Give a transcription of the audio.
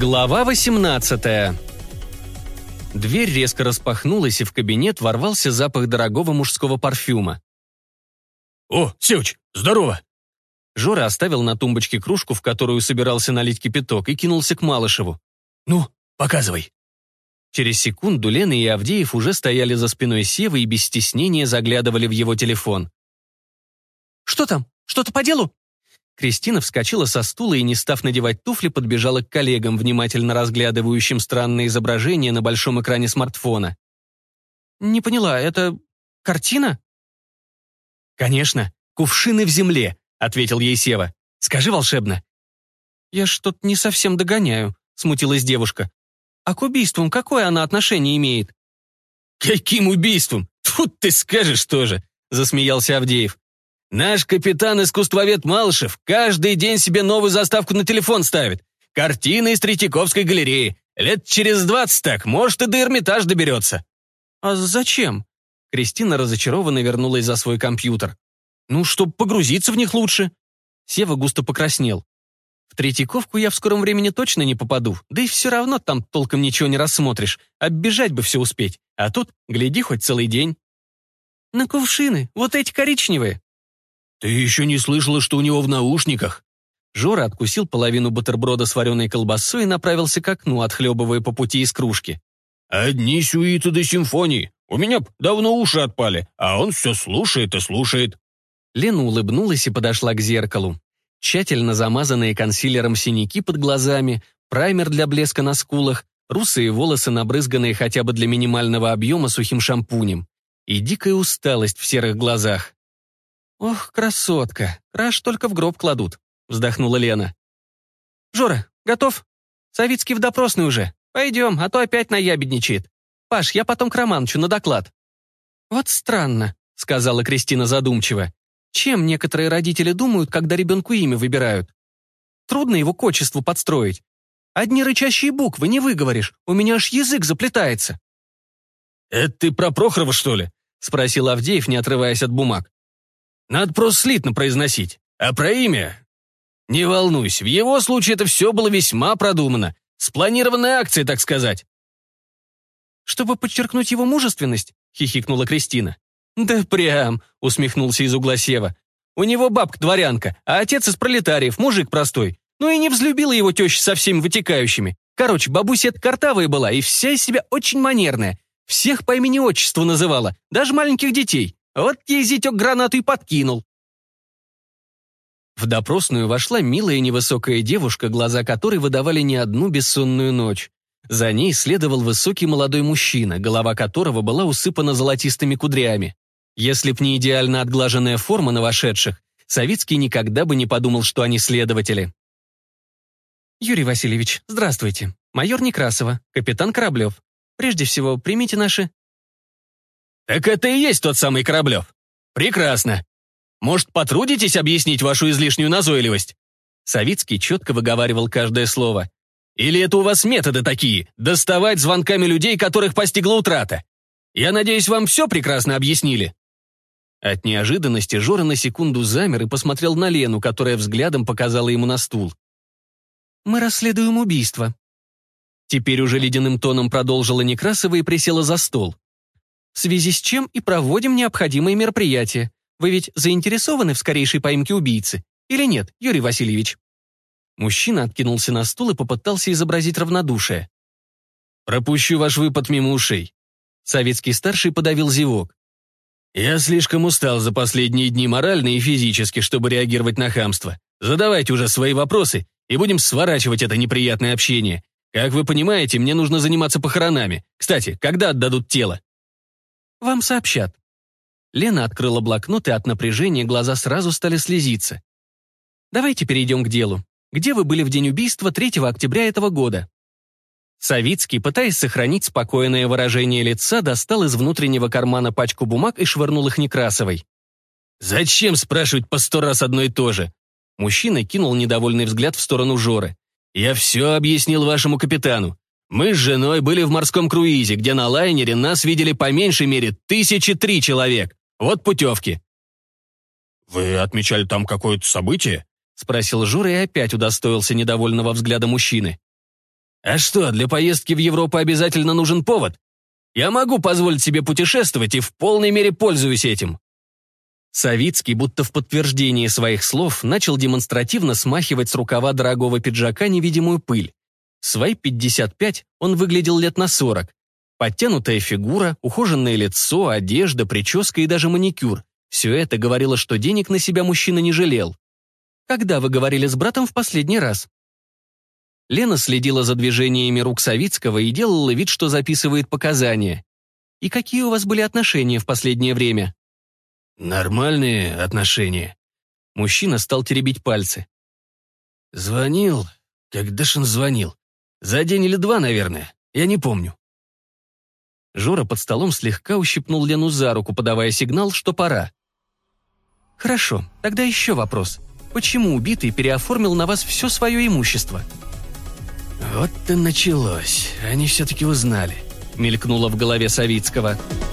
Глава 18 Дверь резко распахнулась, и в кабинет ворвался запах дорогого мужского парфюма. «О, Севич, здорово!» Жора оставил на тумбочке кружку, в которую собирался налить кипяток, и кинулся к Малышеву. «Ну, показывай!» Через секунду Лена и Авдеев уже стояли за спиной Севы и без стеснения заглядывали в его телефон. «Что там? Что-то по делу?» Кристина вскочила со стула и, не став надевать туфли, подбежала к коллегам, внимательно разглядывающим странное изображение на большом экране смартфона. «Не поняла, это картина?» «Конечно, кувшины в земле», — ответил ей Сева. «Скажи волшебно». «Я что-то не совсем догоняю», — смутилась девушка. «А к убийствам какое она отношение имеет?» «Каким убийством? Тут ты скажешь тоже», — засмеялся Авдеев. Наш капитан-искусствовед Малышев каждый день себе новую заставку на телефон ставит. Картины из Третьяковской галереи. Лет через двадцать так, может, и до Эрмитаж доберется. А зачем? Кристина разочарованно вернулась за свой компьютер. Ну, чтобы погрузиться в них лучше. Сева густо покраснел. В Третьяковку я в скором времени точно не попаду, да и все равно там толком ничего не рассмотришь. Оббежать бы все успеть. А тут, гляди, хоть целый день. На кувшины, вот эти коричневые. «Ты еще не слышала, что у него в наушниках?» Жора откусил половину бутерброда с вареной колбасой и направился к окну, отхлебывая по пути из кружки. «Одни сюиты до симфонии. У меня давно уши отпали, а он все слушает и слушает». Лена улыбнулась и подошла к зеркалу. Тщательно замазанные консилером синяки под глазами, праймер для блеска на скулах, русые волосы, набрызганные хотя бы для минимального объема сухим шампунем. И дикая усталость в серых глазах. «Ох, красотка, краш только в гроб кладут», — вздохнула Лена. «Жора, готов? Савицкий в допросной уже. Пойдем, а то опять наябедничает. Паш, я потом к Романчу на доклад». «Вот странно», — сказала Кристина задумчиво. «Чем некоторые родители думают, когда ребенку имя выбирают? Трудно его к отчеству подстроить. Одни рычащие буквы не выговоришь, у меня аж язык заплетается». «Это ты про Прохорова, что ли?» — спросил Авдеев, не отрываясь от бумаг. Надо просто слитно произносить. А про имя? Не волнуйся, в его случае это все было весьма продумано. Спланированная акция, так сказать. «Чтобы подчеркнуть его мужественность?» — хихикнула Кристина. «Да прям», — усмехнулся из угла Сева. «У него бабка дворянка, а отец из пролетариев, мужик простой. Ну и не взлюбила его теща со всеми вытекающими. Короче, бабуся эта картавая была и вся из себя очень манерная. Всех по имени-отчеству называла, даже маленьких детей. Вот ей зятек гранату и подкинул. В допросную вошла милая невысокая девушка, глаза которой выдавали не одну бессонную ночь. За ней следовал высокий молодой мужчина, голова которого была усыпана золотистыми кудрями. Если б не идеально отглаженная форма на вошедших, Савицкий никогда бы не подумал, что они следователи. «Юрий Васильевич, здравствуйте. Майор Некрасова, капитан Кораблев. Прежде всего, примите наши «Так это и есть тот самый Кораблев. Прекрасно. Может, потрудитесь объяснить вашу излишнюю назойливость?» Савицкий четко выговаривал каждое слово. «Или это у вас методы такие, доставать звонками людей, которых постигла утрата? Я надеюсь, вам все прекрасно объяснили?» От неожиданности Жора на секунду замер и посмотрел на Лену, которая взглядом показала ему на стул. «Мы расследуем убийство». Теперь уже ледяным тоном продолжила Некрасова и присела за стол в связи с чем и проводим необходимые мероприятия. Вы ведь заинтересованы в скорейшей поимке убийцы? Или нет, Юрий Васильевич?» Мужчина откинулся на стул и попытался изобразить равнодушие. «Пропущу ваш выпад мимо ушей». Советский старший подавил зевок. «Я слишком устал за последние дни морально и физически, чтобы реагировать на хамство. Задавайте уже свои вопросы, и будем сворачивать это неприятное общение. Как вы понимаете, мне нужно заниматься похоронами. Кстати, когда отдадут тело?» Вам сообщат». Лена открыла блокнот, и от напряжения глаза сразу стали слезиться. «Давайте перейдем к делу. Где вы были в день убийства 3 октября этого года?» Савицкий, пытаясь сохранить спокойное выражение лица, достал из внутреннего кармана пачку бумаг и швырнул их Некрасовой. «Зачем спрашивать по сто раз одно и то же?» Мужчина кинул недовольный взгляд в сторону Жоры. «Я все объяснил вашему капитану. Мы с женой были в морском круизе, где на лайнере нас видели по меньшей мере тысячи три человек. Вот путевки». «Вы отмечали там какое-то событие?» — спросил Жура и опять удостоился недовольного взгляда мужчины. А что, для поездки в Европу обязательно нужен повод? Я могу позволить себе путешествовать и в полной мере пользуюсь этим». Савицкий, будто в подтверждении своих слов, начал демонстративно смахивать с рукава дорогого пиджака невидимую пыль. Свои 55 он выглядел лет на 40. Подтянутая фигура, ухоженное лицо, одежда, прическа и даже маникюр. Все это говорило, что денег на себя мужчина не жалел. «Когда вы говорили с братом в последний раз?» Лена следила за движениями рук Савицкого и делала вид, что записывает показания. «И какие у вас были отношения в последнее время?» «Нормальные отношения». Мужчина стал теребить пальцы. «Звонил. Когда ж он звонил? За день или два, наверное. Я не помню». Жора под столом слегка ущипнул Лену за руку, подавая сигнал, что пора. «Хорошо, тогда еще вопрос. Почему убитый переоформил на вас все свое имущество?» «Вот и началось. Они все-таки узнали», — мелькнуло в голове Савицкого. «Савицкого».